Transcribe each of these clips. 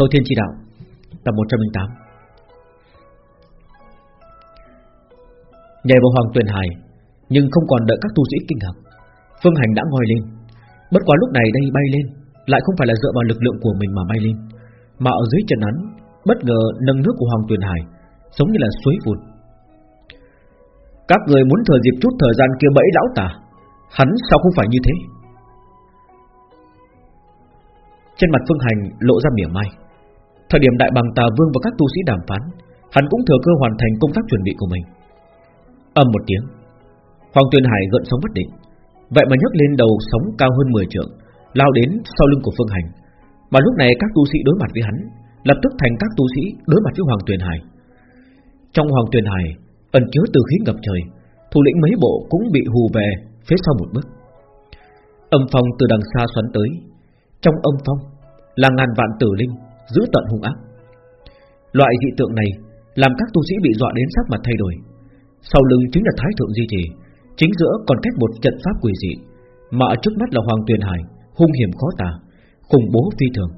Thâu Thiên Chi Đạo, Tập 108 Nhảy vào Hoàng Tuyền Hải, Nhưng không còn đợi các tu sĩ kinh ngạc. Phương Hành đã ngồi lên. Bất quá lúc này đây bay lên, Lại không phải là dựa vào lực lượng của mình mà bay lên, Mà ở dưới chân hắn, Bất ngờ nâng nước của Hoàng Tuyền Hải, Giống như là suối vụt. Các người muốn thừa dịp chút thời gian kia bẫy lão tà, Hắn sao không phải như thế? Trên mặt Phương Hành lộ ra mỉa mai. Thời điểm đại bằng tà vương và các tu sĩ đàm phán, Hắn cũng thừa cơ hoàn thành công tác chuẩn bị của mình. Âm một tiếng, Hoàng Tuyền Hải gợn sóng bất định. Vậy mà nhấc lên đầu sóng cao hơn 10 trượng, Lao đến sau lưng của Phương Hành. Mà lúc này các tu sĩ đối mặt với hắn, Lập tức thành các tu sĩ đối mặt với Hoàng Tuyền Hải. Trong Hoàng Tuyền Hải, Ẩn chứa từ khí ngập trời, Thủ lĩnh mấy bộ cũng bị hù về Phía sau một bước. Âm phong từ đằng xa xoắn tới, Trong âm phong là ngàn vạn tử linh giữ tận hung ác. Loại dị tượng này làm các tu sĩ bị dọa đến sắc mặt thay đổi. Sau lưng chính là Thái thượng di trì, chính giữa còn cách một trận pháp quỷ dị, mà ở trước mắt là Hoàng Tuyền Hải, hung hiểm khó tả, khủng bố phi thường.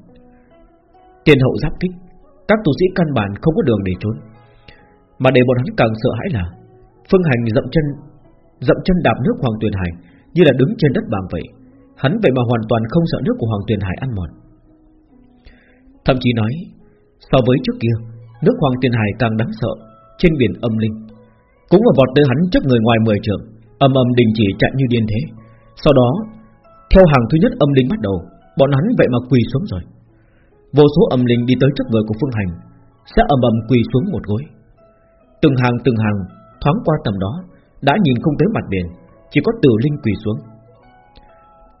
Tiền hậu giáp kích, các tu sĩ căn bản không có đường để trốn. Mà để bọn hắn càng sợ hãi là Phương Hành dậm chân dậm chân đạp nước Hoàng Tuyền Hải như là đứng trên đất bằng vậy. Hắn vậy mà hoàn toàn không sợ nước của Hoàng Tuyền Hải ăn mòn. Thậm chí nói, So với trước kia, Nước Hoàng Tiền Hải càng đáng sợ, Trên biển âm linh. Cũng ở vọt tới hắn trước người ngoài mười trường, Âm âm đình chỉ chạy như điên thế. Sau đó, Theo hàng thứ nhất âm linh bắt đầu, Bọn hắn vậy mà quỳ xuống rồi. Vô số âm linh đi tới trước người của Phương Hành, Sẽ âm âm quỳ xuống một gối. Từng hàng từng hàng, Thoáng qua tầm đó, Đã nhìn không tới mặt biển, Chỉ có tử linh quỳ xuống.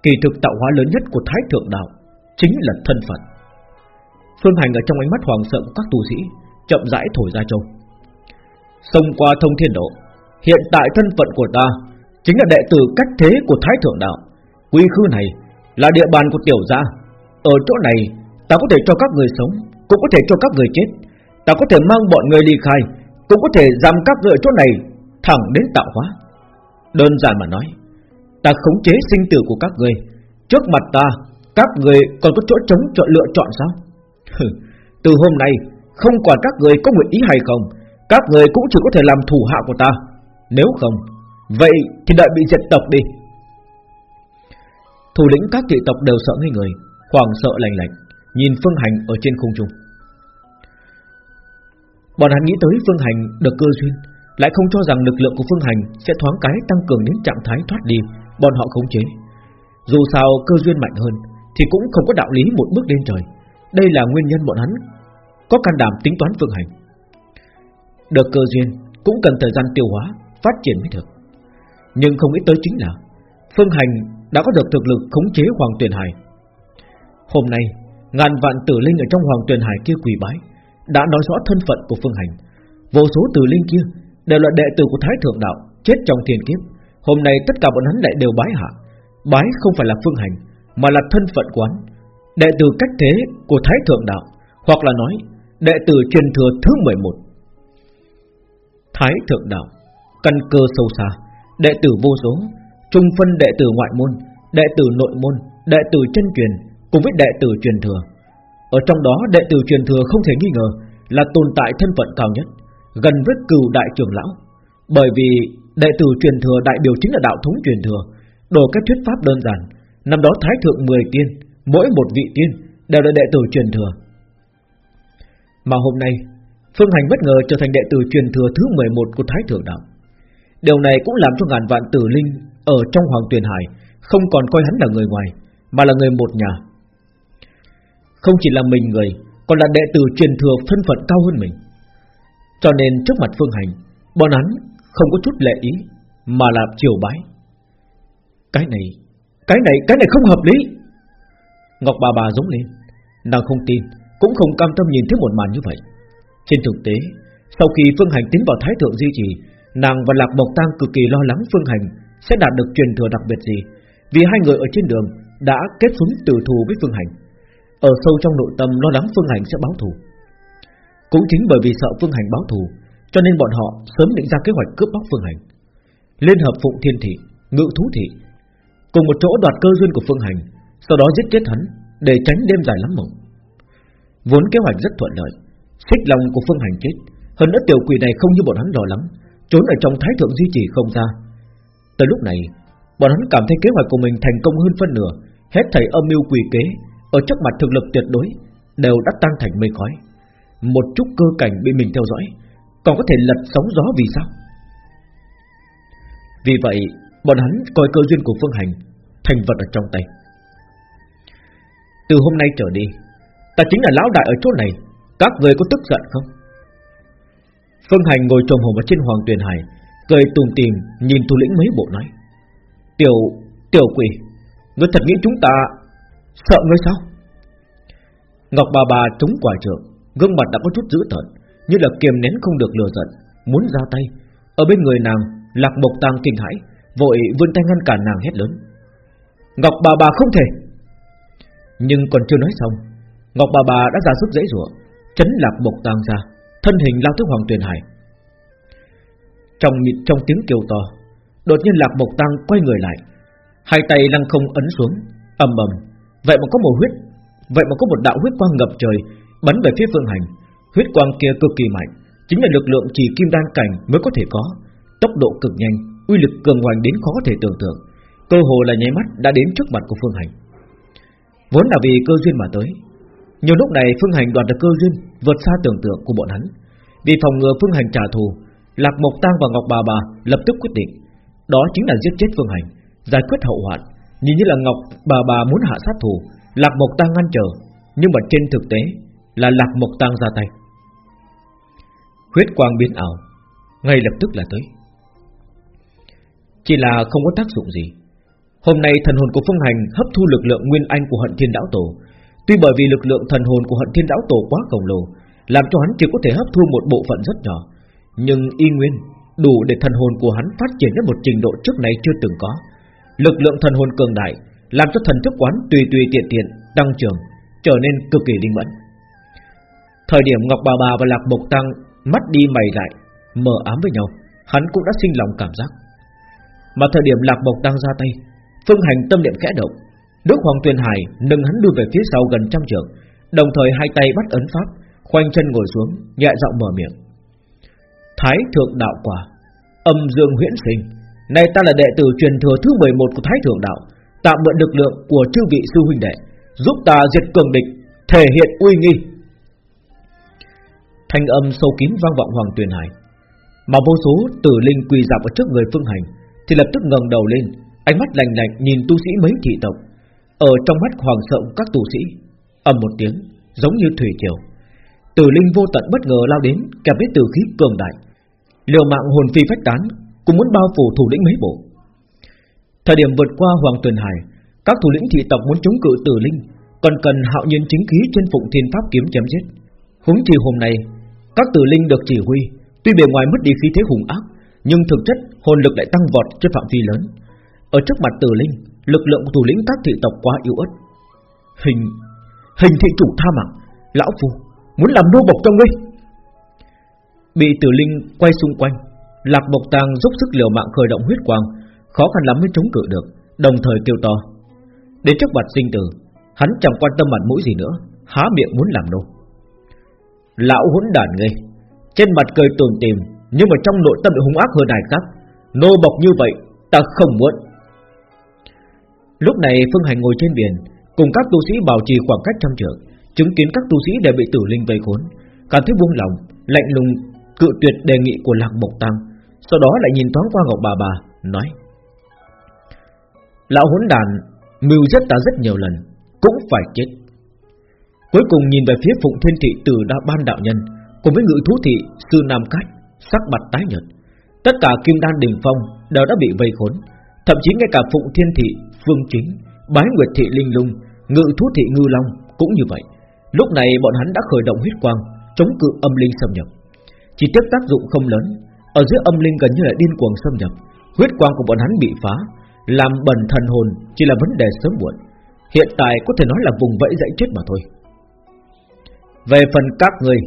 Kỳ thực tạo hóa lớn nhất của Thái Thượng Đạo Chính là thân phận Phương Hành ở trong ánh mắt hoàng sợ của các tu sĩ, Chậm rãi thổi ra châu Xông qua thông thiên độ, Hiện tại thân phận của ta Chính là đệ tử cách thế của Thái Thượng Đạo. Quy khư này là địa bàn của tiểu gia. Ở chỗ này, Ta có thể cho các người sống, Cũng có thể cho các người chết. Ta có thể mang bọn người ly khai, Cũng có thể giam các người ở chỗ này, Thẳng đến tạo hóa. Đơn giản mà nói, Ta khống chế sinh tử của các người. Trước mặt ta, Các người còn có chỗ trống chọn lựa chọn sao? Từ hôm nay, Không quản các người có nguyện ý hay không, Các người cũng chỉ có thể làm thủ hạ của ta. Nếu không, Vậy thì đợi bị diệt tộc đi. Thủ lĩnh các thị tộc đều sợ ngây người Hoàng sợ lành lạnh, Nhìn Phương Hành ở trên không trung. Bọn hắn nghĩ tới Phương Hành được cơ duyên, Lại không cho rằng lực lượng của Phương Hành Sẽ thoáng cái tăng cường đến trạng thái thoát đi, Bọn họ khống chế. Dù sao cơ duyên mạnh hơn, Thì cũng không có đạo lý một bước lên trời đây là nguyên nhân bọn hắn Có can đảm tính toán phương hành. Được cơ duyên, Cũng cần thời gian tiêu hóa, Phát triển mới được. Nhưng không nghĩ tới chính là Phương hành đã có được thực lực khống chế Hoàng Tuyền Hải. Hôm nay, Ngàn vạn tử linh ở trong Hoàng Tuyền Hải kia quỳ bái, Đã nói rõ thân phận của Phương Hành. Vô số tử linh kia Đều là đệ tử của Thái Thượng Đạo, Chết trong thiên kiếp. Hôm nay tất cả bọn hắn lại đều bái hạ. Bái không phải là Phương Hành, Mà là thân phận quán Đệ tử cách thế của Thái Thượng Đạo, Hoặc là nói, Đệ tử truyền thừa thứ 11 Thái Thượng Đạo, Căn cơ sâu xa, Đệ tử vô số, Trung phân đệ tử ngoại môn, Đệ tử nội môn, Đệ tử chân truyền, Cùng với đệ tử truyền thừa. Ở trong đó, đệ tử truyền thừa không thể nghi ngờ Là tồn tại thân phận cao nhất, Gần với cừu đại trưởng lão. Bởi vì đệ tử truyền thừa đại biểu chính là đạo thống truyền thừa, Đồ cách thuyết pháp đơn giản, Năm đó Thái Thượng 10 tiên Mỗi một vị tiên đều là đệ tử truyền thừa. Mà hôm nay Phương Hành bất ngờ trở thành đệ tử truyền thừa thứ 11 của Thái Thượng Đạo. Điều này cũng làm cho ngàn vạn tử linh Ở trong Hoàng Tuyền Hải Không còn coi hắn là người ngoài Mà là người một nhà. Không chỉ là mình người Còn là đệ tử truyền thừa thân phận cao hơn mình. Cho nên trước mặt Phương Hành Bọn hắn không có chút lệ ý Mà là chiều bái. Cái này Cái này, cái này không hợp lý. Ngọc bà bà giống lên. Nàng không tin, Cũng không cam tâm nhìn thấy một màn như vậy. Trên thực tế, Sau khi Phương Hành tiến vào Thái Thượng Di Trì, Nàng và Lạc Mộc Tăng cực kỳ lo lắng Phương Hành Sẽ đạt được truyền thừa đặc biệt gì, Vì hai người ở trên đường Đã kết xuống từ thù với Phương Hành. Ở sâu trong nội tâm lo lắng Phương Hành sẽ báo thù. Cũng chính bởi vì sợ Phương Hành báo thù, Cho nên bọn họ sớm định ra kế hoạch cướp bóc Phương Hành. Liên hợp Phụng Thiên Thị, Ngự Thú Thị, Cùng một chỗ đoạt cơ duyên của Phương Hành sau đó giết chết hắn, Để tránh đêm dài lắm mộng. Vốn kế hoạch rất thuận lợi, Xích lòng của Phương Hành chết, Hơn nữa tiểu quỷ này không như bọn hắn lo lắng, Trốn ở trong thái thượng duy trì không ra. Tới lúc này, Bọn hắn cảm thấy kế hoạch của mình thành công hơn phân nửa, Hết thảy âm mưu quỷ kế, Ở trước mặt thực lực tuyệt đối, Đều đã tan thành mây khói. Một chút cơ cảnh bị mình theo dõi, Còn có thể lật sóng gió vì sao? Vì vậy, Bọn hắn coi cơ duyên của Phương Hành Thành vật ở trong tay. Từ hôm nay trở đi Ta chính là lão đại ở chỗ này Các người có tức giận không? Phương Hành ngồi trồm hồn ở trên hoàng tuyền hải Cười tùm tìm nhìn thủ lĩnh mấy bộ nói Tiểu, tiểu quỷ Ngươi thật nghĩ chúng ta Sợ ngươi sao? Ngọc bà bà chống quả trượng Gương mặt đã có chút dữ tợn Như là kiềm nén không được lừa giận Muốn ra tay. Ở bên người nàng Lạc mộc tang kinh hãi Vội vươn tay ngăn cản nàng hét lớn. Ngọc bà bà không thể nhưng còn chưa nói xong, Ngọc bà bà đã ra sức dễ dụa Chấn lạc bộc tàng ra, Thân hình lao tới Hoàng Tuyền Hải. Trong trong tiếng kêu to, Đột nhiên lạc bộc tăng quay người lại. Hai tay lăng không ấn xuống, ầm ầm, Vậy mà có một huyết, Vậy mà có một đạo huyết quang ngập trời, Bắn về phía phương hành. Huyết quang kia cực kỳ mạnh, Chính là lực lượng chỉ kim đan cảnh mới có thể có, Tốc độ cực nhanh, uy lực cường hoành đến khó có thể tưởng tượng. Cơ hồ là nháy mắt đã đến trước mặt của phương hành. Vốn là vì cơ duyên mà tới nhiều lúc này Phương Hành đoạt được cơ duyên vượt xa tưởng tượng của bọn hắn. Vì phòng ngừa Phương Hành trả thù, Lạc Mộc Tang và Ngọc Bà Bà lập tức quyết định, đó chính là giết chết Phương Hành, giải quyết hậu hoạn. Nhìn như là Ngọc Bà Bà muốn hạ sát thù, Lạc Mộc Tang ngăn trở, nhưng mà trên thực tế là Lạc Mộc Tang ra tay. Huyết quang biến ảo, ngay lập tức là tới. Chỉ là không có tác dụng gì. Hôm nay thần hồn của Phương Hành hấp thu lực lượng nguyên anh của Hận Thiên Đạo Tổ, Tuy bởi vì lực lượng thần hồn của hận thiên lão tổ quá khổng lồ Làm cho hắn chỉ có thể hấp thu một bộ phận rất nhỏ. Nhưng y nguyên Đủ để thần hồn của hắn phát triển đến một trình độ trước này chưa từng có. Lực lượng thần hồn cường đại Làm cho thần thức quán tùy tùy tiện tiện Tăng trưởng Trở nên cực kỳ linh mẫn. Thời điểm Ngọc Bà Bà và Lạc Bộc Tăng Mắt đi mày lại Mờ ám với nhau Hắn cũng đã sinh lòng cảm giác. Mà thời điểm Lạc Bộc Tăng ra tay Phương hành tâm niệm khẽ động Đức Hoàng Tuyền Hải nâng hắn đưa về phía sau gần trăm trượng, đồng thời hai tay bắt ấn pháp, khoanh chân ngồi xuống, nhẹ giọng mở miệng. Thái thượng đạo quả, âm dương huyễn sinh, nay ta là đệ tử truyền thừa thứ 11 của Thái thượng đạo, tạm mượn lực lượng của chư vị sư huynh đệ, giúp ta diệt cường địch, thể hiện uy nghi. Thanh âm sâu kín vang vọng Hoàng Tuyền Hải, mà vô số tử linh quỳ dạp ở trước người Phương Hành, thì lập tức ngẩng đầu lên, ánh mắt lạnh lạnh nhìn tu sĩ mấy thị tộc. Ở trong mắt hoàng sợ các tu sĩ, ầm một tiếng, giống như thủy triều. Tử linh vô tận bất ngờ lao đến, Kẹp với tử khí cường đại. Liều mạng hồn phi phách tán, cũng muốn bao phủ thủ lĩnh mấy bộ. Thời điểm vượt qua hoàng tuyền hải, các thủ lĩnh thị tộc muốn chống cự tử linh, còn cần hạo nhiên chính khí trên phụng thiên pháp kiếm chém giết. Huống chi hôm nay, các tử linh được chỉ huy, tuy bề ngoài mất đi khí thế hùng ác, nhưng thực chất hồn lực lại tăng vọt trên phạm vi lớn ở trước mặt tử linh, Lực lượng của thủ lĩnh các thị tộc quá yếu ớt. Hình Hình thị chủ tha mạng, Lão Phu, muốn làm nô bộc cho ngươi. Bị tử linh quay xung quanh, Lạc Bộc Tàng giúp sức liều mạng khởi động huyết quang, Khó khăn lắm mới chống cự được, Đồng thời kêu to. Đến trước mặt sinh tử, Hắn chẳng quan tâm mặt mũi gì nữa, Há miệng muốn làm nô. Lão hỗn đản ngươi, Trên mặt cười tuồn tìm, Nhưng mà trong nội tâm lại hung ác hơn đại khác. Nô bộc như vậy, ta không muốn. Lúc này Phương Hành ngồi trên biển, Cùng các tu sĩ bảo trì khoảng cách trăm trượng, Chứng kiến các tu sĩ đều bị tử linh vây khốn. Cảm thấy buông lòng, Lạnh lùng, cự tuyệt đề nghị của Lạc Mộc Tăng Sau đó lại nhìn thoáng qua Ngọc Bà Bà, Nói, Lão hỗn đàn Mưu giết ta rất nhiều lần, Cũng phải chết. Cuối cùng nhìn về phía Phụng Thiên Thị từ đa ban đạo nhân, Cùng với ngự thú thị, Sư Nam Cát, Sắc mặt tái nhợt. Tất cả kim đan đình phong đều đã bị vây khốn. Thậm chí ngay cả Phụng Thiên Thị Phương Chính, Bái Nguyệt Thị Linh Lung, Ngự Thú Thị Ngư Long cũng như vậy. Lúc này bọn hắn đã khởi động huyết quang, chống cự âm linh xâm nhập. Chỉ tiếp tác dụng không lớn, ở dưới âm linh gần như là điên cuồng xâm nhập, huyết quang của bọn hắn bị phá, làm bẩn thần hồn chỉ là vấn đề sớm muộn. Hiện tại có thể nói là vùng vẫy dãy chết mà thôi. Về phần các người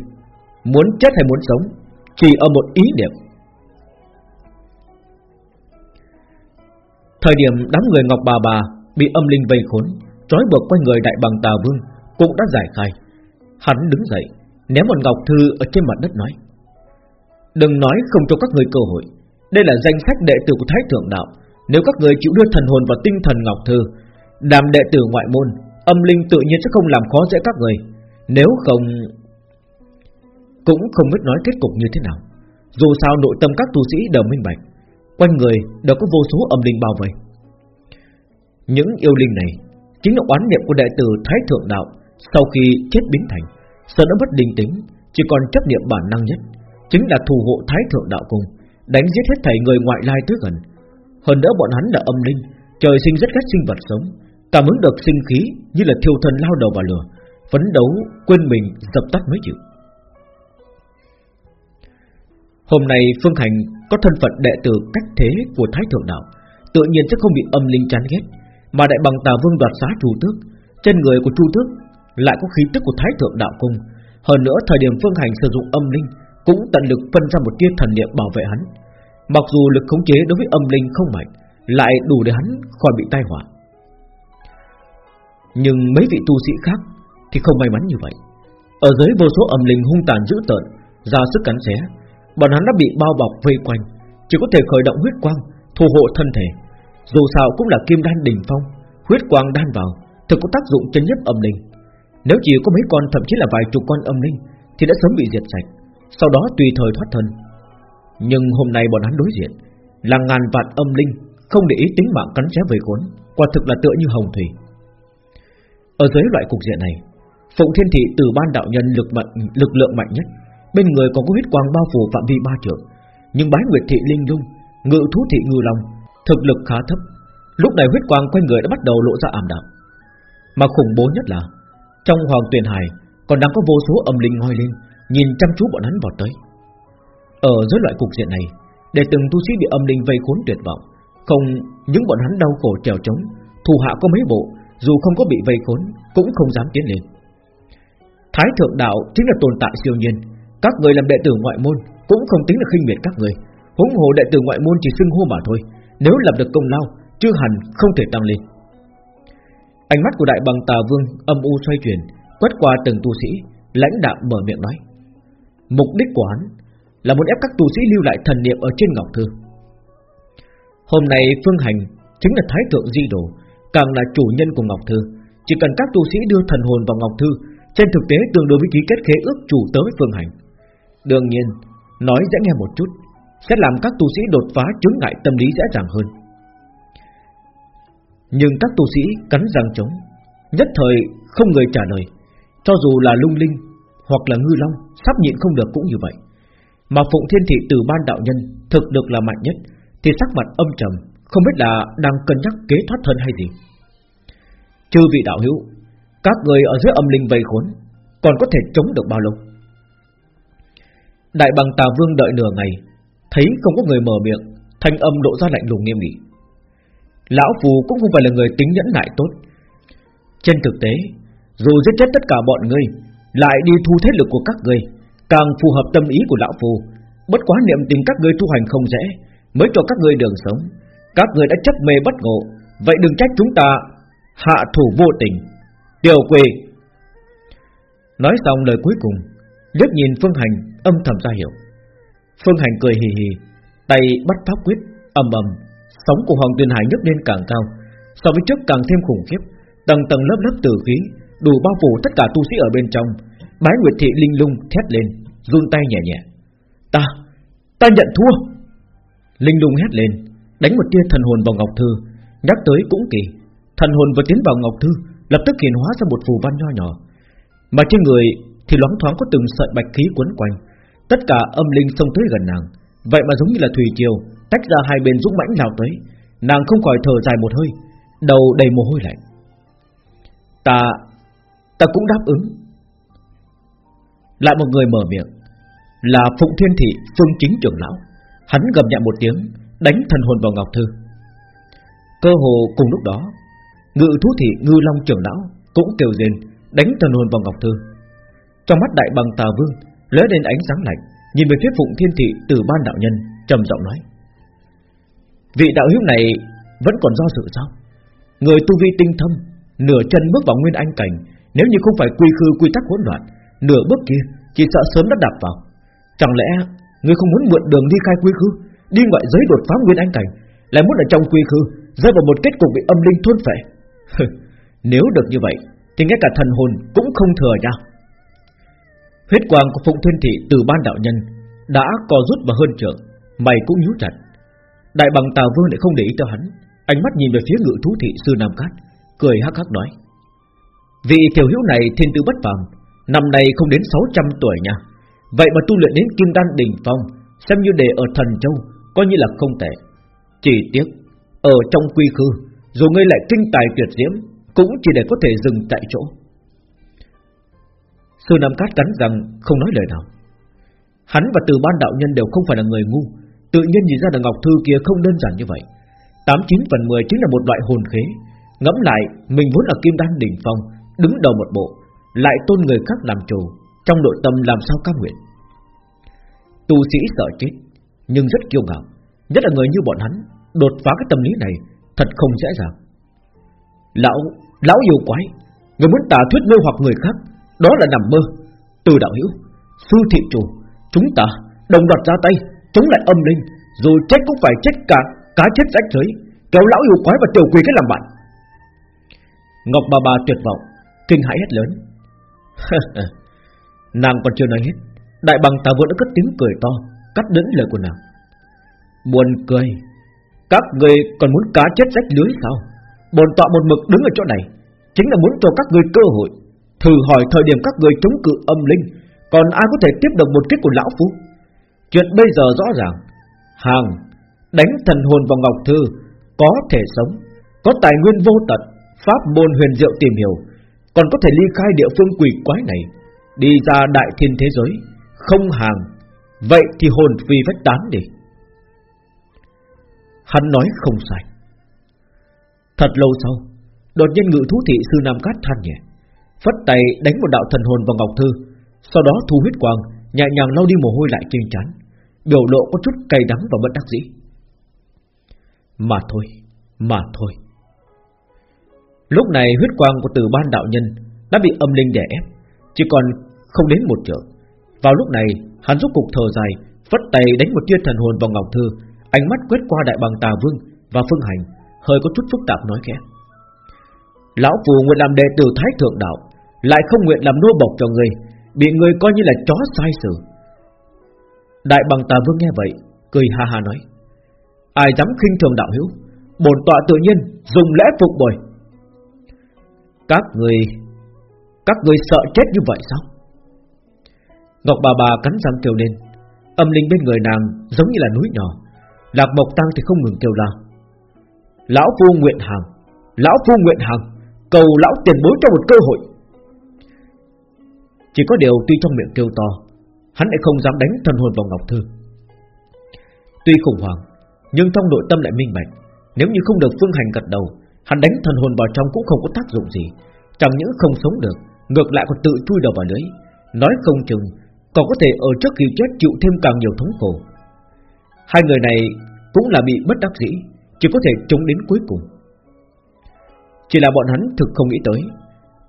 muốn chết hay muốn sống, chỉ ở một ý niệm Thời điểm đám người Ngọc Bà Bà bị âm linh vây khốn, trói buộc quanh người đại bằng Tà Vương cũng đã giải khai. Hắn đứng dậy Ném một ngọc thư ở trên mặt đất nói Đừng nói không cho các người cơ hội. Đây là danh sách đệ tử của Thái Thượng Đạo. Nếu các người chịu đưa thần hồn và tinh thần ngọc thư Đàm đệ tử ngoại môn Âm linh tự nhiên sẽ không làm khó dễ các người. Nếu không Cũng không biết nói kết cục như thế nào. Dù sao nội tâm các tu sĩ đều minh bạch Quanh người đều có vô số âm linh bao vây. Những yêu linh này Chính là oán niệm của đệ tử Thái Thượng Đạo Sau khi chết biến thành Sợ đã mất linh tính, Chỉ còn chấp niệm bản năng nhất, Chính là thù hộ Thái Thượng Đạo Cung Đánh giết hết thảy người ngoại lai tới gần. Hơn nữa bọn hắn là âm linh, Trời sinh rất ghét sinh vật sống, Cảm ứng được sinh khí như là thiêu thân lao đầu vào lửa, Phấn đấu, quên mình, dập tắt mới chịu. Hôm nay Phương Hành có thân phận đệ tử cách thế của Thái Thượng Đạo, Tự nhiên sẽ không bị âm linh chán ghét, Mà đại bằng tà vương đoạt giá Chu Tước. Trên người của Chu Tước lại có khí tức của Thái Thượng Đạo Cung. Hơn nữa, thời điểm Phương Hành sử dụng âm linh Cũng tận lực phân ra một tia thần niệm bảo vệ hắn. Mặc dù lực khống chế đối với âm linh không mạnh, Lại đủ để hắn khỏi bị tai họa. Nhưng mấy vị tu sĩ khác Thì không may mắn như vậy. Ở dưới vô số âm linh hung tàn dữ tợn, Ra sức cắn xé Bọn hắn đã bị bao bọc vây quanh Chỉ có thể khởi động huyết quang Thu hộ thân thể. Dù sao cũng là kim đan đỉnh phong Huyết quang đan vào Thực có tác dụng chân nhất âm linh. Nếu chỉ có mấy con thậm chí là vài chục con âm linh Thì đã sớm bị diệt sạch Sau đó tùy thời thoát thân. Nhưng hôm nay bọn hắn đối diện Là ngàn vạn âm linh Không để ý tính mạng cắn xé vây cuốn, Quả thực là tựa như hồng thủy. Ở dưới loại cục diện này Phụng Thiên Thị từ ban đạo nhân lực mạnh, lực lượng mạnh nhất Bên người còn có huyết quang bao phủ phạm vi ba trượng. Nhưng bái nguyệt thị linh lung Ngự thú thị ngư long, Thực lực khá thấp. Lúc này huyết quang quanh người đã bắt đầu lộ ra ảm đạm. Mà khủng bố nhất là, Trong hoàng tuyền hải Còn đang có vô số âm linh ngoi lên, Nhìn chăm chú bọn hắn vào tới. Ở dưới loại cục diện này, Để từng tu sĩ bị âm linh vây khốn tuyệt vọng, Không những bọn hắn đau khổ trèo trống Thù hạ có mấy bộ, Dù không có bị vây khốn, Cũng không dám tiến lên. Thái thượng đạo chính là tồn tại siêu nhiên các người làm đệ tử ngoại môn Cũng không tính là khinh miệt các người. Huống hồ đệ tử ngoại môn chỉ xưng hô mà thôi, Nếu lập được công lao Chưa hẳn không thể tăng lên. Ánh mắt của đại bằng tà vương âm u xoay chuyển, Quét qua từng tu sĩ, Lãnh đạm mở miệng nói, Mục đích của hắn Là muốn ép các tu sĩ lưu lại thần niệm ở trên Ngọc Thư. Hôm nay Phương Hành Chính là Thái Thượng Di Đồ, Càng là chủ nhân của Ngọc Thư. Chỉ cần các tu sĩ đưa thần hồn vào Ngọc Thư, Trên thực tế tương đối với ký kết khế ước chủ tới Phương Hành. Đương nhiên, Nói dễ nghe một chút, Sẽ làm các tu sĩ đột phá chứng ngại tâm lý dễ dàng hơn. Nhưng các tu sĩ cắn răng chống Nhất thời không người trả lời, Cho dù là lung linh Hoặc là ngư long, Sắp nhịn không được cũng như vậy. Mà Phụng Thiên Thị từ ban đạo nhân Thực được là mạnh nhất, Thì sắc mặt âm trầm, Không biết là đang cân nhắc kế thoát thân hay gì. Chư vị đạo hữu, Các người ở dưới âm linh vây khốn, Còn có thể chống được bao lâu? Đại bằng tà vương đợi nửa ngày, Thấy không có người mở miệng, Thanh âm độ ra lạnh lùng nghiêm nghị. Lão Phù cũng không phải là người tính nhẫn nại tốt. Trên thực tế, Dù giết chết tất cả bọn ngươi, Lại đi thu thế lực của các ngươi, Càng phù hợp tâm ý của Lão Phù. Bất quá niệm tình các ngươi tu hành không dễ, Mới cho các ngươi đường sống. Các ngươi đã chấp mê bất ngộ, Vậy đừng trách chúng ta, Hạ thủ vô tình. Tiểu quỳ! Nói xong lời cuối cùng liếc nhìn Phương Hành âm thầm ra hiểu. Phương Hành cười hì hì, tay bắt pháp quyết, ầm ầm, sóng của Hoàng Tuyền Hải nhấc lên càng cao, so với trước càng thêm khủng khiếp, tầng tầng lớp lớp tử khí đủ bao phủ tất cả tu sĩ ở bên trong. Bái Nguyệt Thị linh lung thét lên, run tay nhẹ nhẹ. Ta, ta nhận thua. Linh lung hét lên, đánh một tia thần hồn vào Ngọc Thư, nhắc tới cũng kỳ, thần hồn vừa tiến vào Ngọc Thư, lập tức hiện hóa ra một phù văn nho nhỏ, mà trên người thì loáng thoáng có từng sợi bạch khí quấn quanh, Tất cả âm linh xông tới gần nàng. Vậy mà giống như là thủy triều Tách ra hai bên dũng mãnh lao tới. Nàng không khỏi thở dài một hơi Đầu đầy mồ hôi lạnh. Ta Ta cũng đáp ứng. Lại một người mở miệng Là Phụng Thiên Thị Phương Chính trưởng lão. Hắn gầm nhẹ một tiếng Đánh thần hồn vào Ngọc Thư. Cơ hồ cùng lúc đó Ngự thú thị Ngư Long trưởng lão Cũng kêu rên đánh thần hồn vào Ngọc Thư. Trong mắt đại bằng tà vương lóe lên ánh sáng lạnh, nhìn về phía Phụng Thiên Thị từ ban đạo nhân, trầm giọng nói: vị đạo hữu này vẫn còn do dự sao? Người tu vi tinh thâm, nửa chân bước vào nguyên anh cảnh, nếu như không phải quy khư quy tắc hỗn loạn, Nửa bước kia Chỉ sợ sớm đã đạp vào. Chẳng lẽ người không muốn mượn đường đi khai quy khư Đi ngoại giới đột phá nguyên anh cảnh Lại muốn ở trong quy khư Rơi vào một kết cục bị âm linh thôn phệ? Nếu được như vậy Thì ngay cả thần hồn cũng không thừa nhau Huyết quang của Phụng Thiên Thị từ ban đạo nhân Đã co rút và hơn trường Mày cũng nhíu chặt. Đại bằng Tào Vương lại không để ý cho hắn, Ánh mắt nhìn về phía ngự thú thị sư Nam Cát, Cười hắc hắc nói, Vị tiểu hữu này thiên tư bất phàm, Năm nay không đến 600 tuổi nha. Vậy mà tu luyện đến kim đan đỉnh phong, Xem như để ở thần châu, Coi như là không tệ. Chỉ tiếc, Ở trong quy khư, Dù ngươi lại kinh tài tuyệt diễm, Cũng chỉ để có thể dừng tại chỗ. Sư Nam Cát cắn rằng không nói lời nào. Hắn và từ ban đạo nhân đều không phải là người ngu Tự nhiên nhìn ra là Ngọc Thư kia không đơn giản như vậy. Tám chín phần mười chính là một loại hồn khế. Ngẫm lại Mình vốn là kim đan đỉnh phong Đứng đầu một bộ Lại tôn người khác làm chủ Trong nội tâm làm sao cam nguyện. Tu sĩ sợ chết Nhưng rất kiêu ngạo Nhất là người như bọn hắn Đột phá cái tâm lý này Thật không dễ dàng. Lão, lão yêu quái Người muốn tả thuyết mê hoặc người khác đó là nằm mơ. Từ đạo hữu, sư thị chủ Chúng ta đồng loạt ra tay Chống lại âm linh rồi chết cũng phải chết cả Cá chết rách rưới Kéo lão yêu quái và tiểu quỷ cái làm bạn. Ngọc bà bà tuyệt vọng Kinh hãi hết lớn. Nàng còn chưa nói hết Đại bằng tà vượng đã cất tiếng cười to Cắt đứt lời của nàng. Buồn cười Các người còn muốn cá chết rách lưới sao? Bồn tọa một mực đứng ở chỗ này Chính là muốn cho các người cơ hội. Thử hỏi thời điểm các người chống cự âm linh, Còn ai có thể tiếp được một kích của lão phu? Chuyện bây giờ rõ ràng. Hàng, Đánh thần hồn vào Ngọc Thư, Có thể sống, Có tài nguyên vô tận, Pháp môn huyền diệu tìm hiểu, Còn có thể ly khai địa phương quỷ quái này, Đi ra đại thiên thế giới. Không hàng, Vậy thì hồn phi vách tán đi. Hắn nói không sai. Thật lâu sau, Đột nhiên ngự thú thị sư Nam Cát than nhẹ. Phất tay đánh một đạo thần hồn vào Ngọc Thư. Sau đó thu huyết quang, Nhẹ nhàng lau đi mồ hôi lại trên trán. Biểu lộ có chút cay đắng và bất đắc dĩ. Mà thôi Mà thôi. Lúc này huyết quang của từ ban đạo nhân Đã bị âm linh đè ép, Chỉ còn không đến một trượng. Vào lúc này, hắn rút cục thở dài, Phất tay đánh một tia thần hồn vào Ngọc Thư. Ánh mắt quét qua đại bằng tà vương Và phương hành, Hơi có chút phức tạp nói khẽ. Lão phù nguyện làm đệ tử thái thượng đạo lại không nguyện làm nô bộc cho người Bị người coi như là chó sai sử Đại bằng tà vương nghe vậy, Cười ha ha nói, Ai dám khinh thường đạo hữu, Bổn tọa tự nhiên dùng lẽ phục bồi. Các người Các người sợ chết như vậy sao? Ngọc bà bà cắn răng kêu lên, Âm linh bên người nàng giống như là núi nhỏ, Lạc Mộc Tăng thì không ngừng kêu la, Lão Phu nguyện hàng Lão Phu nguyện hàng Cầu lão tiền bối cho một cơ hội. Chỉ có điều tuy trong miệng kêu to, Hắn lại không dám đánh thần hồn vào Ngọc Thư. Tuy khủng hoảng, Nhưng trong nội tâm lại minh bạch, Nếu như không được phương hành gật đầu, Hắn đánh thần hồn vào trong cũng không có tác dụng gì. Chẳng những không sống được, Ngược lại còn tự chui đầu vào lưới, Nói không chừng Còn có thể ở trước khi chết chịu thêm càng nhiều thống khổ. Hai người này Cũng là bị bất đắc dĩ, Chỉ có thể chống đến cuối cùng. Chỉ là bọn hắn thực không nghĩ tới,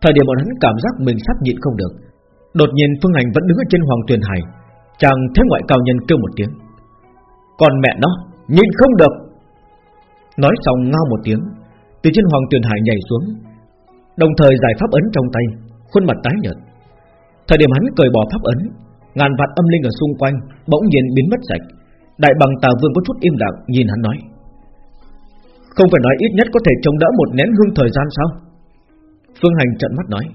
Thời điểm bọn hắn cảm giác mình sắp nhịn không được Đột nhiên Phương Hành vẫn đứng ở trên Hoàng Tuyền Hải, Chàng thế ngoại cao nhân kêu một tiếng. Còn mẹ nó, Nhìn không được. Nói xong ngao một tiếng, Từ trên Hoàng Tuyền Hải nhảy xuống, Đồng thời giải pháp ấn trong tay, Khuôn mặt tái nhợt. Thời điểm hắn cởi bỏ pháp ấn, Ngàn vạn âm linh ở xung quanh Bỗng nhiên biến mất sạch. Đại bằng tà vương có chút im lặng Nhìn hắn nói, Không phải nói ít nhất có thể chống đỡ một nén hương thời gian sao? Phương Hành trận mắt nói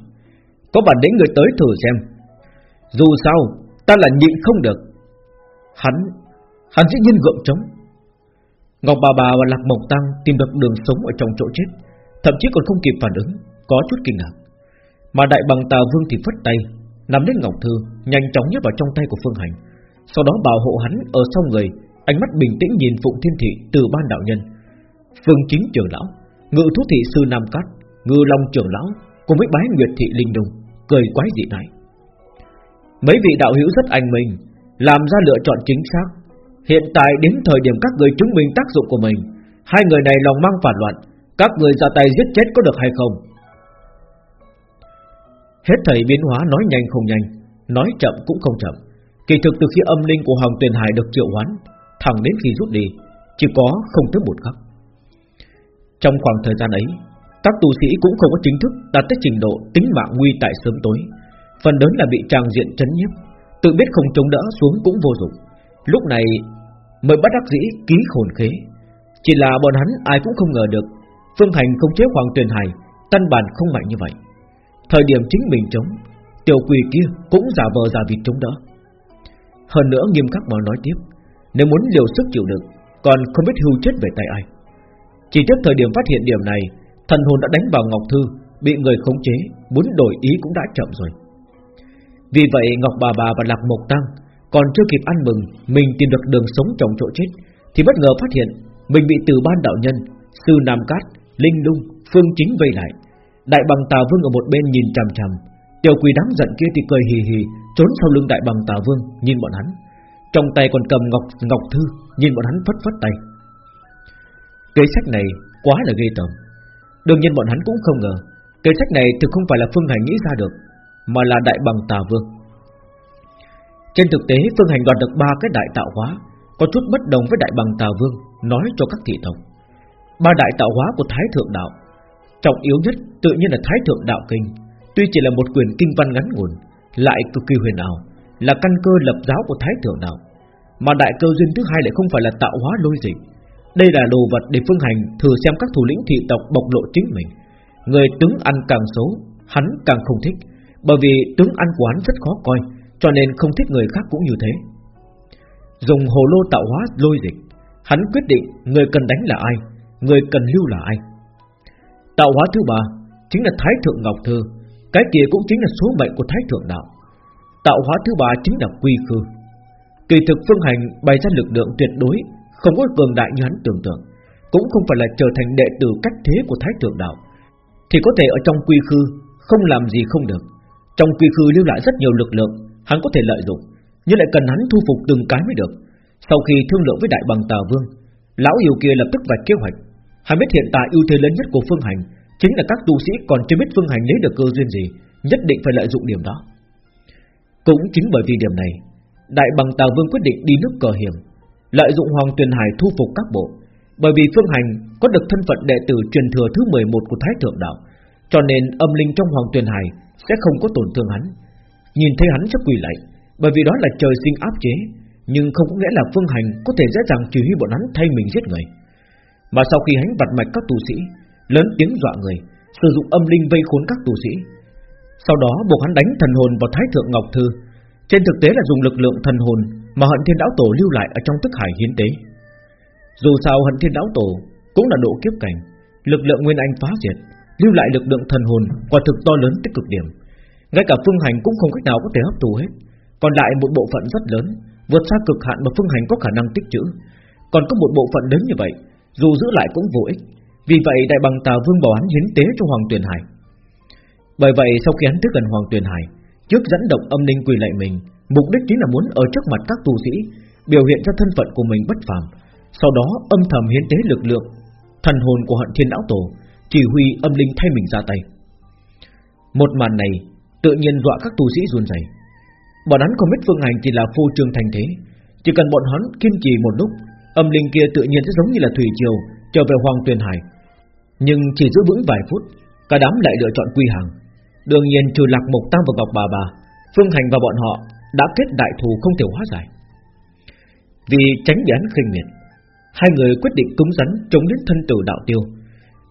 có bản lĩnh người tới thử xem. Dù sao, Ta là nhịn không được. Hắn Hắn dĩ nhiên gượng trống. Ngọc bà bà và Lạc Mộc Tăng Tìm được đường sống ở trong chỗ chết, Thậm chí còn không kịp phản ứng, Có chút kinh ngạc. Mà đại bằng tà vương thì phất tay, Nắm lên Ngọc Thư, Nhanh chóng nhét vào trong tay của Phương Hành. Sau đó bảo hộ hắn ở sau người, Ánh mắt bình tĩnh nhìn Phụng Thiên Thị từ ban đạo nhân. Phương Chính trưởng lão, Ngự thú thị sư Nam Cát, Ngư Long trưởng lão, Cùng với bái Nguyệt Thị Linh Đùng Cười quái dị này. Mấy vị đạo hữu rất anh mình, Làm ra lựa chọn chính xác. Hiện tại đến thời điểm các người chứng minh tác dụng của mình, Hai người này lòng mang phản loạn, Các người ra tay giết chết có được hay không? Hết thầy biến hóa nói nhanh không nhanh, Nói chậm cũng không chậm. Kỳ thực từ khi âm linh của Hoàng Tuyền Hải được triệu hoán, Thẳng đến khi rút đi, Chỉ có không tới một khắc. Trong khoảng thời gian ấy các tu sĩ cũng không có chính thức đạt tới trình độ tính mạng nguy tại sớm tối. Phần lớn là bị tràng diện chấn nhiếp, Tự biết không chống đỡ xuống cũng vô dụng. Lúc này mới bắt đắc dĩ ký khổn khế. Chỉ là bọn hắn ai cũng không ngờ được, Phương Hành không chế Hoàng Tuyền Hải Tân bản không mạnh như vậy. Thời điểm chính mình chống, Tiểu quỷ kia cũng giả vờ giả vịt chống đỡ. Hơn nữa nghiêm khắc mà nói tiếp, Nếu muốn liều sức chịu đựng, Còn không biết hưu chết về tay ai. Chỉ trước thời điểm phát hiện điểm này Thần hồn đã đánh vào Ngọc Thư Bị người khống chế Muốn đổi ý cũng đã chậm rồi. Vì vậy Ngọc Bà Bà và Lạc Mộc Tăng Còn chưa kịp ăn mừng Mình tìm được đường sống trong chỗ chết Thì bất ngờ phát hiện Mình bị từ ban đạo nhân Sư Nam Cát, Linh Lung, Phương Chính vây lại. Đại bằng Tà Vương ở một bên nhìn chằm chằm. Tiểu quỷ đáng giận kia thì cười hì hì Trốn sau lưng đại bằng Tà Vương Nhìn bọn hắn. Trong tay còn cầm ngọc ngọc thư Nhìn bọn hắn phất phất tay. Kế sách này quá là ghê tởm. Đương nhiên bọn hắn cũng không ngờ, Kế sách này thực không phải là Phương Hành nghĩ ra được, Mà là đại bằng Tà Vương. Trên thực tế, Phương Hành đoạt được ba cái đại tạo hóa, Có chút bất đồng với đại bằng Tà Vương, Nói cho các thị tộc. Ba đại tạo hóa của Thái Thượng Đạo, Trọng yếu nhất tự nhiên là Thái Thượng Đạo Kinh, Tuy chỉ là một quyền kinh văn ngắn ngủn, Lại cực kỳ huyền ảo, Là căn cơ lập giáo của Thái Thượng Đạo. Mà đại cơ duyên thứ hai lại không phải là tạo hóa lôi dịch đây là đồ vật để phương hành Thử xem các thủ lĩnh thị tộc bộc lộ chính mình. Người tướng ăn càng xấu, Hắn càng không thích, Bởi vì tướng ăn của hắn rất khó coi, Cho nên không thích người khác cũng như thế. Dùng hồ lô tạo hóa lôi dịch Hắn quyết định người cần đánh là ai, Người cần lưu là ai. Tạo hóa thứ ba Chính là Thái Thượng Ngọc Thư, Cái kia cũng chính là số mệnh của Thái Thượng Đạo. Tạo hóa thứ ba chính là Quy Khư. Kỳ thực phương hành bày ra lực lượng tuyệt đối không có cường đại như hắn tưởng tượng, Cũng không phải là trở thành đệ tử cách thế của Thái Thượng Đạo, Thì có thể ở trong Quy Khư Không làm gì không được. Trong Quy Khư lưu lại rất nhiều lực lượng, Hắn có thể lợi dụng, Nhưng lại cần hắn thu phục từng cái mới được. Sau khi thương lượng với Đại Bằng Tà Vương, Lão yêu kia lập tức vạch kế hoạch. Hắn biết hiện tại ưu thế lớn nhất của Phương Hành Chính là các tu sĩ còn chưa biết Phương Hành lấy được cơ duyên gì, Nhất định phải lợi dụng điểm đó. Cũng chính bởi vì điểm này, Đại bằng Tào Vương quyết định đi nước cờ hiểm Lợi dụng Hoàng Tuyền Hải thu phục các bộ. Bởi vì Phương Hành có được thân phận đệ tử truyền thừa thứ 11 của Thái Thượng Đạo, Cho nên âm linh trong Hoàng Tuyền Hải Sẽ không có tổn thương hắn. Nhìn thấy hắn sẽ quỳ lại, Bởi vì đó là trời sinh áp chế, Nhưng không có nghĩa là Phương Hành có thể dễ dàng chỉ huy bọn hắn thay mình giết người. Mà sau khi hắn vặt mạch các tu sĩ, Lớn tiếng dọa người, Sử dụng âm linh vây khốn các tu sĩ. Sau đó buộc hắn đánh thần hồn vào Thái Thượng Ngọc Thư. Trên thực tế là dùng lực lượng thần hồn mà hận thiên lão tổ lưu lại ở trong tức hải hiến tế. Dù sao hận thiên lão tổ Cũng là độ kiếp cảnh, Lực lượng nguyên anh phá diệt, Lưu lại lực lượng thần hồn quả thực to lớn tích cực điểm. Ngay cả phương hành cũng không cách nào có thể hấp thu hết, Còn lại một bộ phận rất lớn, Vượt xa cực hạn mà phương hành có khả năng tích trữ. Còn có một bộ phận lớn như vậy, dù giữ lại cũng vô ích, Vì vậy đại bằng tà vương bảo hắn hiến tế cho Hoàng Tuyền Hải. Bởi vậy sau khi hắn tiếp gần Hoàng Tuyền Hải, Trước dẫn động âm linh quỳ lại mình Mục đích chính là muốn ở trước mặt các tu sĩ Biểu hiện ra thân phận của mình bất phàm Sau đó âm thầm hiến tế lực lượng Thần hồn của hận thiên lão tổ Chỉ huy âm linh thay mình ra tay Một màn này Tự nhiên dọa các tu sĩ run rẩy. Bọn hắn không biết phương hành chỉ là phô trương thành thế Chỉ cần bọn hắn kiên trì một lúc Âm linh kia tự nhiên sẽ giống như là thủy triều trở về Hoàng Tuyền Hải, nhưng chỉ giữ vững vài phút, cả đám lại lựa chọn quy hàng. Đương nhiên trừ Lạc Mộc Tam và Ngọc Bà Bà, Phương Hành và bọn họ đã kết đại thù không thể hóa giải. Vì tránh bị hắn khinh miệt, hai người quyết định cứng rắn chống đến thân tử đạo tiêu.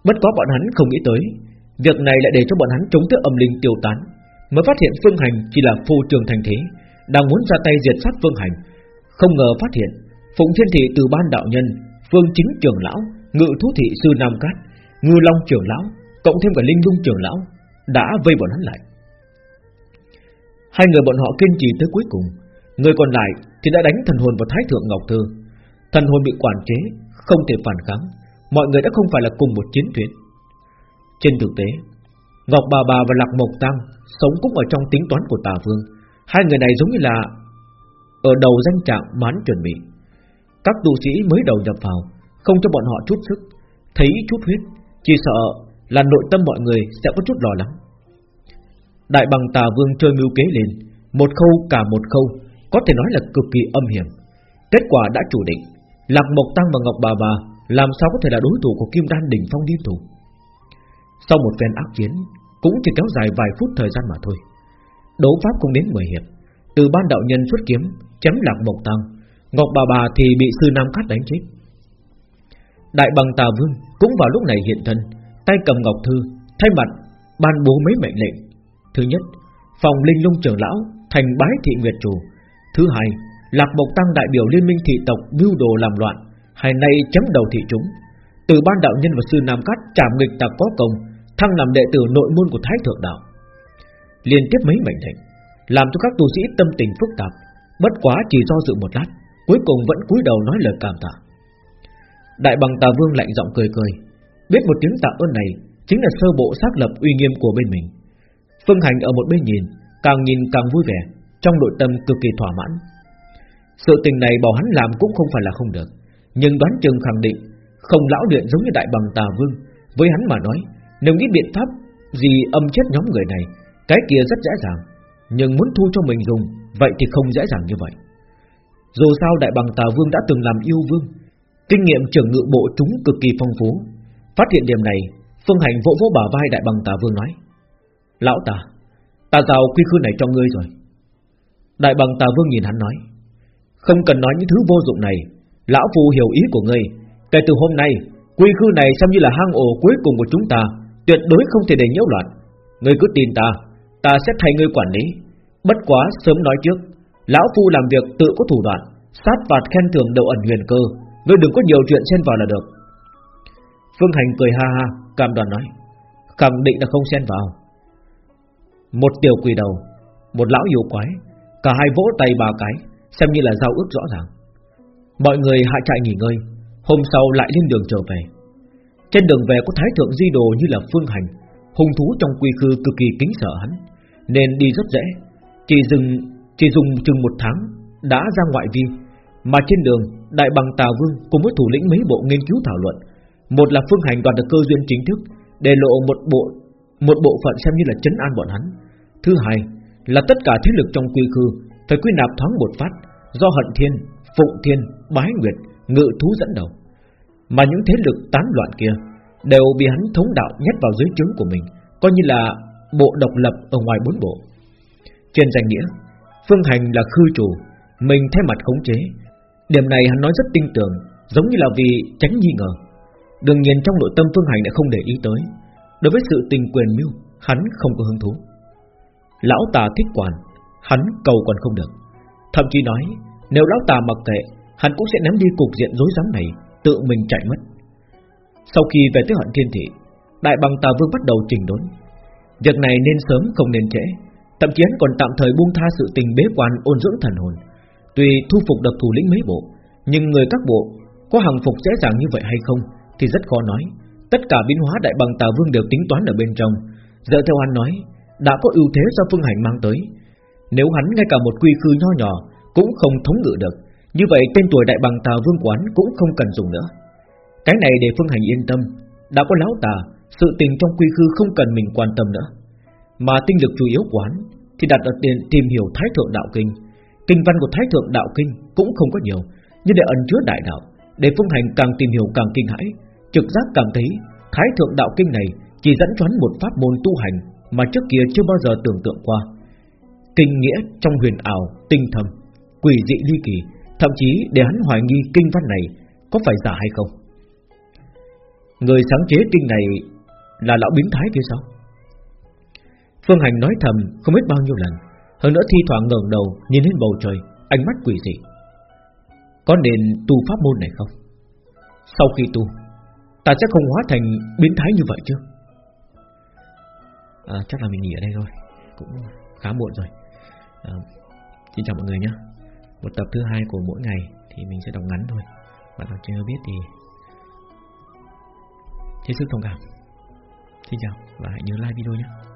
Bất có bọn hắn không nghĩ tới, việc này lại để cho bọn hắn chống tới âm linh tiêu tán, mới phát hiện Phương Hành chỉ là phù trường thành thế, đang muốn ra tay diệt sát Phương Hành, không ngờ phát hiện Phụng Thiên Thị từ ban đạo nhân Phương Chính trưởng lão Ngự Thú Thị Sư Nam Cát Ngư Long trưởng lão Cộng thêm cả Linh Dung trưởng lão Đã vây bọn hắn lại Hai người bọn họ kiên trì tới cuối cùng. Người còn lại thì đã đánh thần hồn vào Thái Thượng Ngọc Thư. Thần hồn bị quản chế, Không thể phản kháng. Mọi người đã không phải là cùng một chiến thuyền Trên thực tế, Ngọc Bà Bà và Lạc Mộc Tăng Sống cũng ở trong tính toán của Tà Vương. Hai người này giống như là Ở đầu danh trạng mán chuẩn bị. Các tu sĩ mới đầu nhập vào, Không cho bọn họ chút sức. Thấy chút huyết, Chỉ sợ là nội tâm mọi người sẽ có chút lo lắng. Đại bằng tà vương chơi mưu kế lên, Một khâu cả một khâu, Có thể nói là cực kỳ âm hiểm. Kết quả đã chủ định, Lạc Mộc Tăng và Ngọc Bà Bà Làm sao có thể là đối thủ của Kim Đan Đỉnh Phong Điên thủ Sau một phen ác chiến, Cũng chỉ kéo dài vài phút thời gian mà thôi. Đấu pháp không đến 10 hiệp, Từ ban đạo nhân xuất kiếm, Chém Lạc Mộc Tăng, Ngọc Bà Bà thì bị sư Nam Cát đánh chết. Đại bằng Tà Vương Cũng vào lúc này hiện thân, Tay cầm Ngọc Thư, Thay mặt ban bố mấy mệnh lệnh. Thứ nhất, Phòng Linh Lung trưởng lão, Thành bái thị Nguyệt Chủ. Thứ hai, Lạc Mộc Tăng đại biểu liên minh thị tộc Mưu đồ làm loạn Hai nay chấm đầu thị chúng. Từ ban đạo nhân và sư Nam Cát Trảm nghịch tạc có công, Thăng làm đệ tử nội môn của Thái Thượng Đạo. Liên tiếp mấy mệnh lệnh Làm cho các tu sĩ tâm tình phức tạp, Bất quá chỉ do dự một lát, Cuối cùng vẫn cúi đầu nói lời cảm tạ. Đại bằng tà vương lạnh giọng cười cười, Biết một tiếng tạ ơn này Chính là sơ bộ xác lập uy nghiêm của bên mình. Phương Hành ở một bên nhìn, Càng nhìn càng vui vẻ, Trong nội tâm cực kỳ thỏa mãn. Sự tình này bảo hắn làm cũng không phải là không được, Nhưng đoán chừng khẳng định, Không lão luyện giống như đại bằng tà vương. Với hắn mà nói, Nếu nghĩ biện pháp gì âm chết nhóm người này, Cái kia rất dễ dàng, Nhưng muốn thu cho mình dùng, Vậy thì không dễ dàng như vậy. Dù sao đại bằng tà vương đã từng làm yêu vương, Kinh nghiệm trưởng ngự bộ chúng cực kỳ phong phú. Phát hiện điểm này, Phương Hành vỗ vỗ bả vai đại bằng tà vương nói Lão ta Ta giao quy khư này cho ngươi rồi. Đại bằng tà vương nhìn hắn nói, Không cần nói những thứ vô dụng này, Lão phù hiểu ý của ngươi. Kể từ hôm nay, Quy khư này xem như là hang ổ cuối cùng của chúng ta, Tuyệt đối không thể để nhiễu loạn. Ngươi cứ tin ta Ta sẽ thay ngươi quản lý. Bất quá sớm nói trước, Lão phu làm việc tự có thủ đoạn, Sát phạt khen thưởng đầu ẩn huyền cơ. Ngươi đừng có nhiều chuyện xen vào là được. Phương Hành cười ha ha, Cam đoàn nói, Khẳng định là không xen vào. Một tiểu quỷ đầu, Một lão yêu quái, Cả hai vỗ tay ba cái, Xem như là giao ước rõ ràng. Mọi người hạ trại nghỉ ngơi, Hôm sau lại lên đường trở về. Trên đường về có thái thượng di đồ như là Phương Hành, Hung thú trong quy khư cực kỳ kính sợ hắn, Nên đi rất dễ. Chỉ dừng, chỉ dùng chừng một tháng Đã ra ngoại vi, Mà trên đường Đại bằng Tà Vương cùng với thủ lĩnh mấy bộ nghiên cứu thảo luận. Một là phương hành đoạt được cơ duyên chính thức, Để lộ một bộ một bộ phận xem như là chấn an bọn hắn. Thứ hai là tất cả thế lực trong quy khư Phải quy nạp thoáng một phát Do hận thiên, phụng thiên, bái nguyệt Ngự thú dẫn đầu. Mà những thế lực tán loạn kia Đều bị hắn thống đạo nhét vào dưới trướng của mình Coi như là bộ độc lập Ở ngoài bốn bộ. Trên danh nghĩa Phương hành là khư chủ Mình thay mặt khống chế. Điểm này hắn nói rất tin tưởng, Giống như là vì tránh nghi ngờ. Đương nhiên trong nội tâm Phương Hành đã không để ý tới. Đối với sự tình quyền mưu, Hắn không có hứng thú. Lão tà thích quản, Hắn cầu còn không được. Thậm chí nói, Nếu lão tà mặc kệ, Hắn cũng sẽ ném đi cục diện rối rắm này, Tự mình chạy mất. Sau khi về tới hận thiên thị, Đại bằng tà vương bắt đầu trình đốn. Việc này nên sớm không nên trễ, Thậm chí hắn còn tạm thời buông tha sự tình bế quan ôn dưỡng thần hồn. Tuy thu phục được thủ lĩnh mấy bộ, Nhưng người các bộ Có hàng phục dễ dàng như vậy hay không thì rất khó nói. Tất cả biến hóa đại bằng tà vương đều tính toán ở bên trong. Dựa theo hắn nói, đã có ưu thế do phương hành mang tới. Nếu hắn ngay cả một quy khư nho nhỏ cũng không thống ngự được, như vậy tên tuổi đại bằng tà vương quán cũng không cần dùng nữa. Cái này để phương hành yên tâm, đã có lão tà, sự tình trong quy khư không cần mình quan tâm nữa. Mà tinh lực chủ yếu quán thì đặt ở tiền tìm hiểu Thái thượng đạo kinh. Kinh văn của Thái thượng đạo kinh cũng không có nhiều, nhưng để ẩn chứa đại đạo, để phương hành càng tìm hiểu càng kinh hãi, trực giác cảm thấy Thái thượng đạo kinh này chỉ dẫn choán một pháp môn tu hành mà trước kia chưa bao giờ tưởng tượng qua. Kinh nghĩa trong huyền ảo, tinh thầm, quỷ dị ly kỳ, thậm chí để hắn hoài nghi kinh văn này có phải giả hay không. Người sáng chế kinh này là lão biến thái kia sao Phương Hành nói thầm không biết bao nhiêu lần, hơn nữa thi thoảng ngẩng đầu nhìn lên bầu trời, ánh mắt quỷ dị. Có nên tu pháp môn này không? Sau khi tu, Ta sẽ không hóa thành biến thái như vậy chứ. À, Chắc là mình nghỉ ở đây thôi. Cũng khá muộn rồi. À, Xin chào mọi người nhé. Một tập thứ hai của mỗi ngày Thì mình sẽ đọc ngắn thôi. Bạn nào chưa biết thì Hết sức thông cảm. Xin chào và hãy nhớ like video nhé.